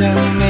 down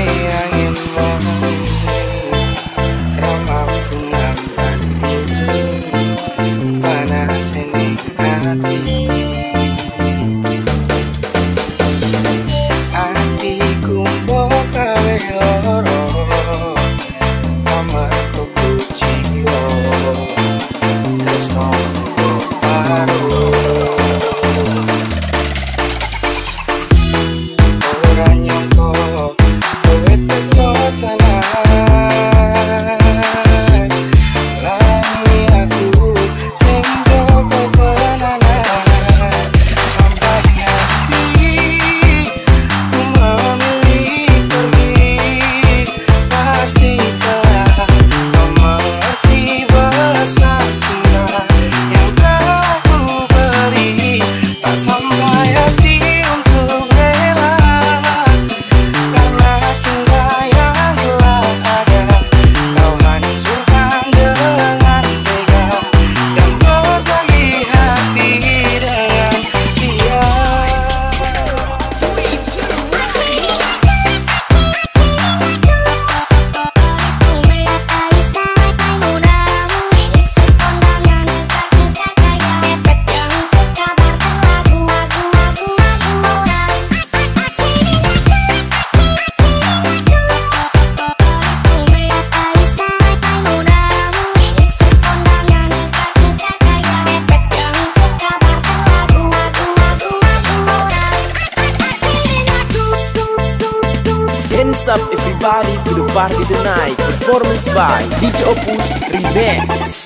Party the Night, performance by DJ Opus Remix.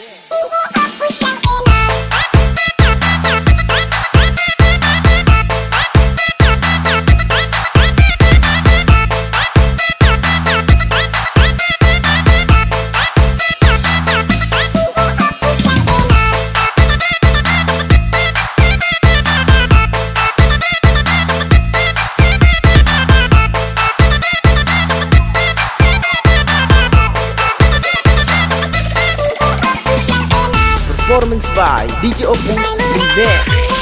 DJ Opus is.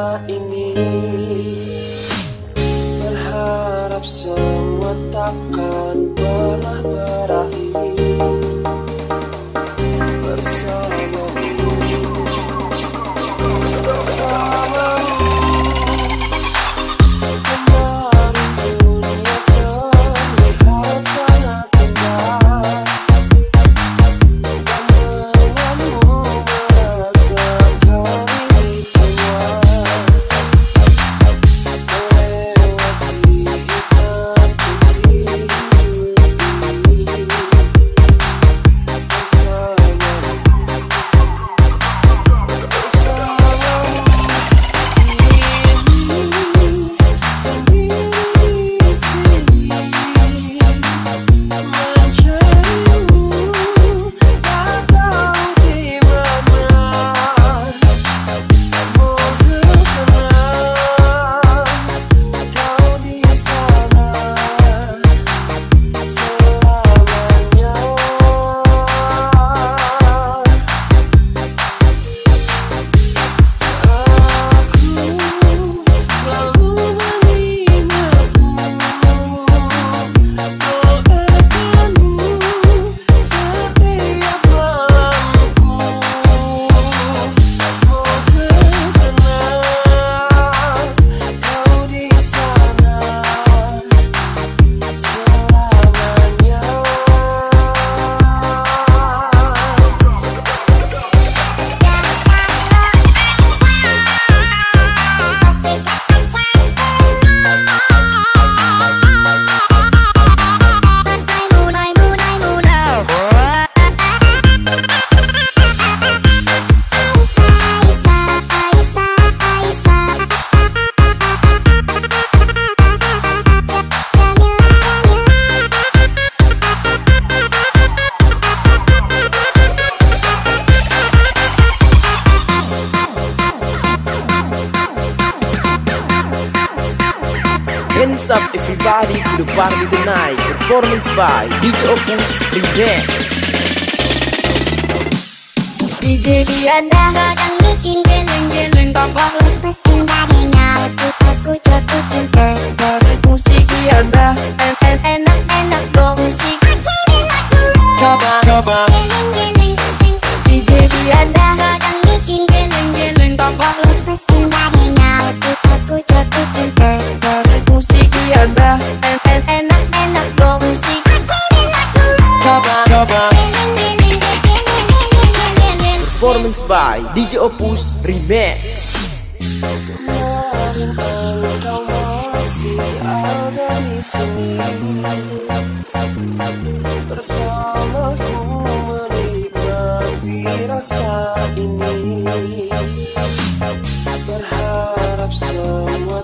nainis. up everybody to the party tonight Performance by DJ Opus Remix DJ Bianda Kadang bikin geleng-geleng tambah lepas performance by DJ Opus Remix. Berharap semua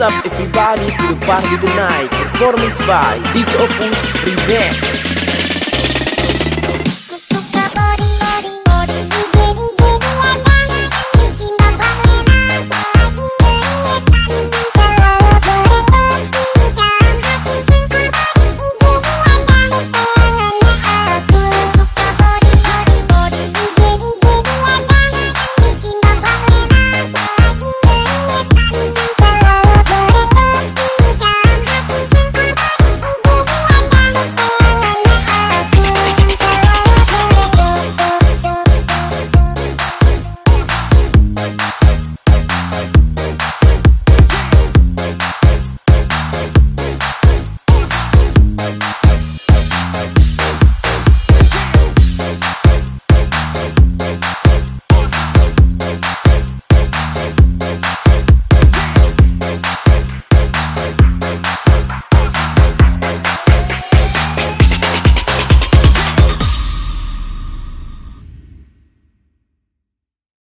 up everybody? To the party tonight Performance by DJ Opus